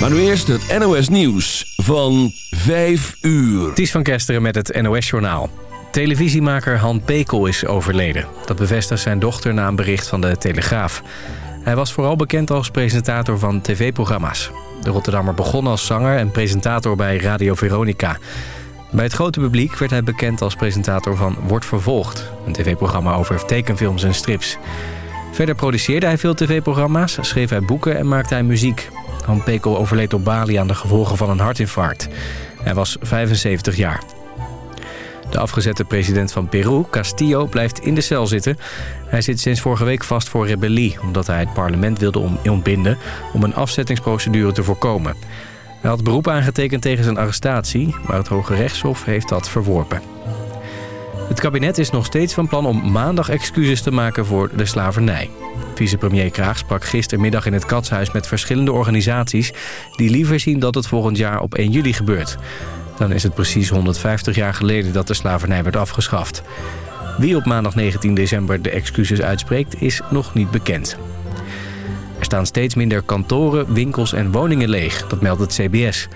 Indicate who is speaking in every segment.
Speaker 1: Maar nu eerst het NOS Nieuws van 5 uur.
Speaker 2: Ties van Kesteren met het NOS Journaal. Televisiemaker Han Pekel is overleden. Dat bevestigt zijn dochter na een bericht van de Telegraaf. Hij was vooral bekend als presentator van tv-programma's. De Rotterdammer begon als zanger en presentator bij Radio Veronica. Bij het grote publiek werd hij bekend als presentator van Wordt Vervolgd... een tv-programma over tekenfilms en strips. Verder produceerde hij veel tv-programma's, schreef hij boeken en maakte hij muziek. Han Pekel overleed op Bali aan de gevolgen van een hartinfarct. Hij was 75 jaar. De afgezette president van Peru, Castillo, blijft in de cel zitten. Hij zit sinds vorige week vast voor rebellie... omdat hij het parlement wilde ontbinden om een afzettingsprocedure te voorkomen. Hij had beroep aangetekend tegen zijn arrestatie... maar het Hoge Rechtshof heeft dat verworpen. Het kabinet is nog steeds van plan om maandag excuses te maken voor de slavernij. Vicepremier Kraag sprak gistermiddag in het Katshuis met verschillende organisaties... die liever zien dat het volgend jaar op 1 juli gebeurt. Dan is het precies 150 jaar geleden dat de slavernij werd afgeschaft. Wie op maandag 19 december de excuses uitspreekt is nog niet bekend. Er staan steeds minder kantoren, winkels en woningen leeg, dat meldt het CBS.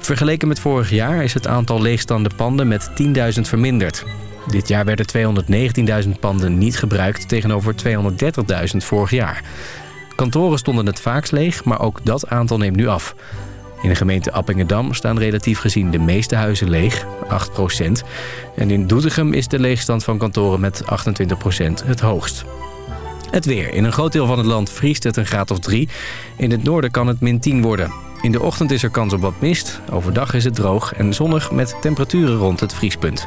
Speaker 2: Vergeleken met vorig jaar is het aantal leegstaande panden met 10.000 verminderd. Dit jaar werden 219.000 panden niet gebruikt tegenover 230.000 vorig jaar. Kantoren stonden het vaakst leeg, maar ook dat aantal neemt nu af. In de gemeente Appingedam staan relatief gezien de meeste huizen leeg, 8% En in Doetinchem is de leegstand van kantoren met 28% het hoogst. Het weer. In een groot deel van het land vriest het een graad of 3. In het noorden kan het min 10 worden. In de ochtend is er kans op wat mist. Overdag is het droog en zonnig met temperaturen rond het vriespunt.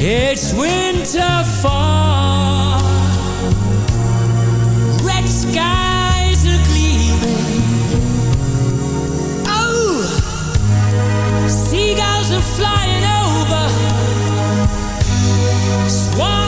Speaker 3: It's winter fall. Red skies are gleaming. Oh, seagulls are flying over. Swans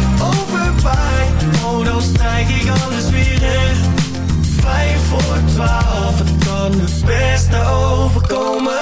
Speaker 4: overwaait. Oh, dan strijk ik alles weer recht Vijf voor twaalf Het kan het beste overkomen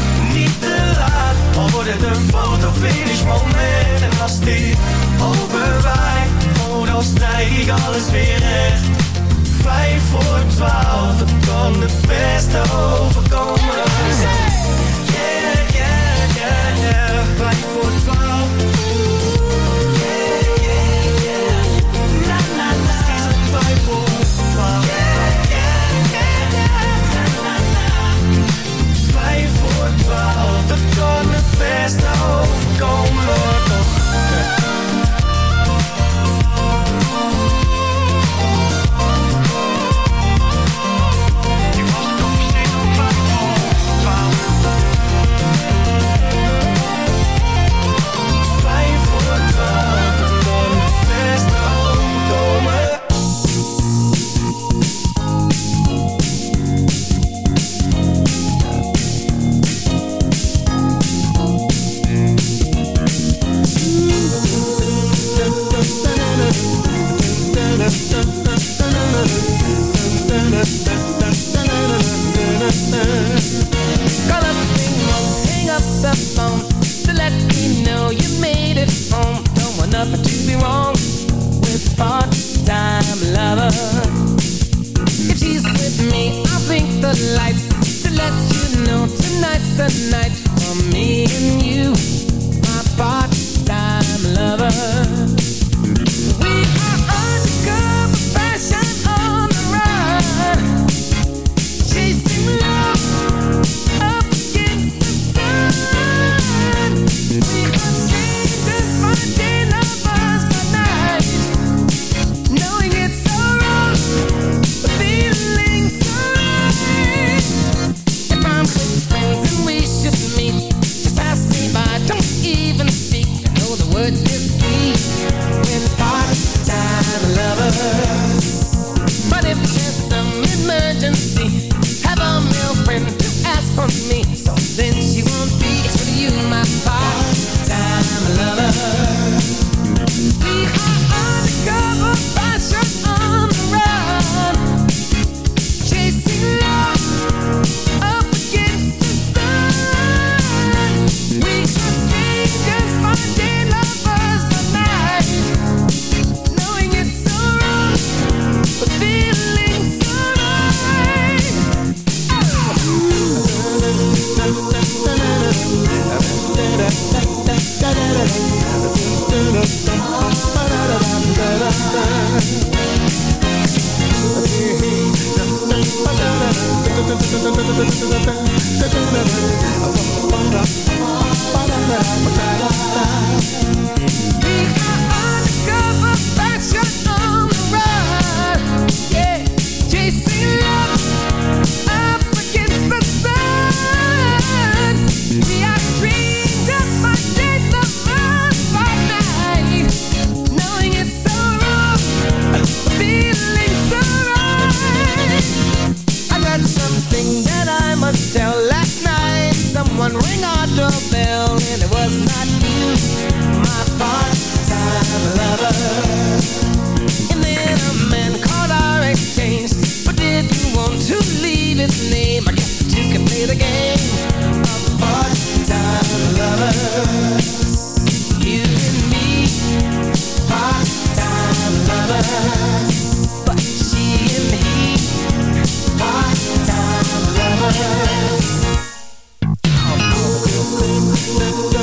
Speaker 4: te laat Al wordt het een fotofinish moment En als die overwaait Oh dan strijk ik alles weer recht. Vijf voor twaalf Dat kan het beste overkomen.
Speaker 5: if it's Ooh.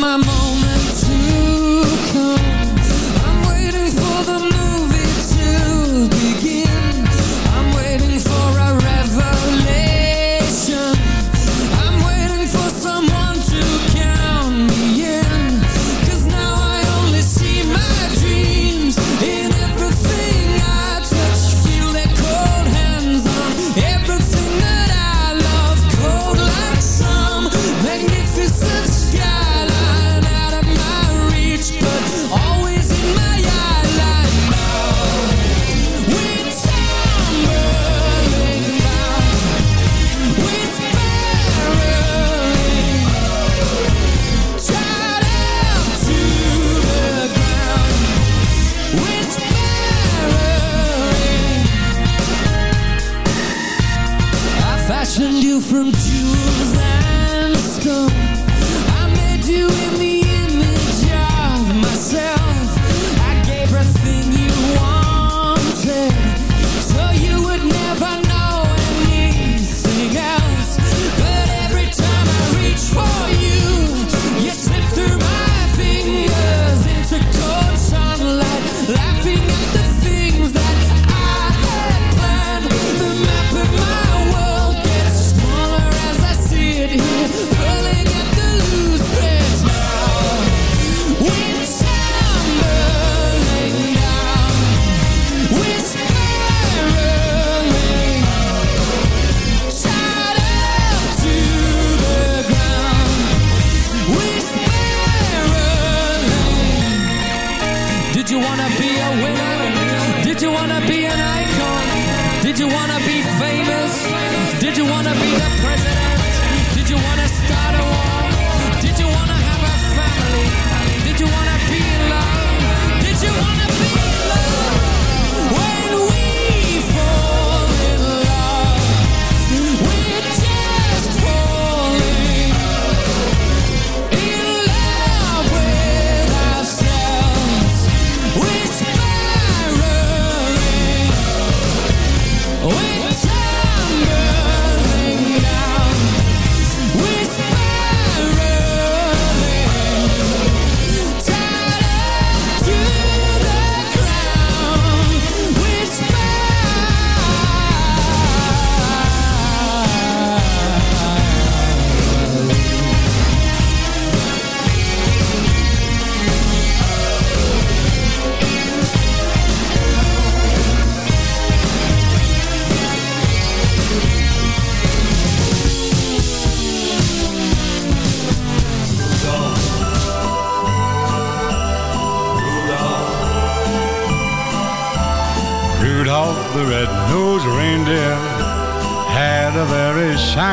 Speaker 5: my
Speaker 3: mom wanna be a winner? Did you wanna be an icon? Did you wanna be famous? Did you wanna be the president? Did you wanna start a war? Did you wanna have a family? Did you wanna be in love? Did you wanna be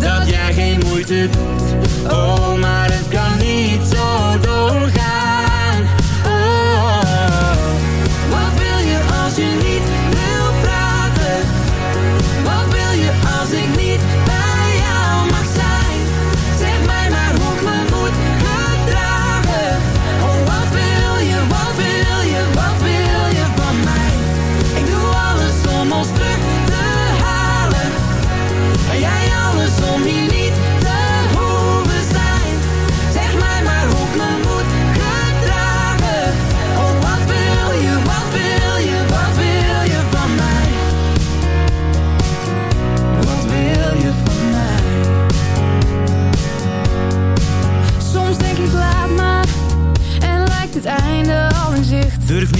Speaker 3: dat jij geen moeite doet. Oh, maar het kan niet zo doorgaan.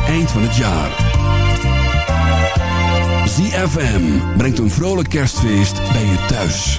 Speaker 1: Eind van het jaar. ZFM brengt een vrolijk kerstfeest bij je thuis.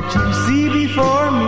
Speaker 3: That you see before me.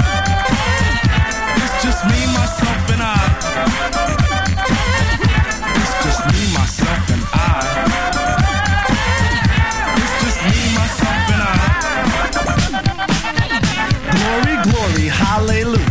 Speaker 6: hallelujah.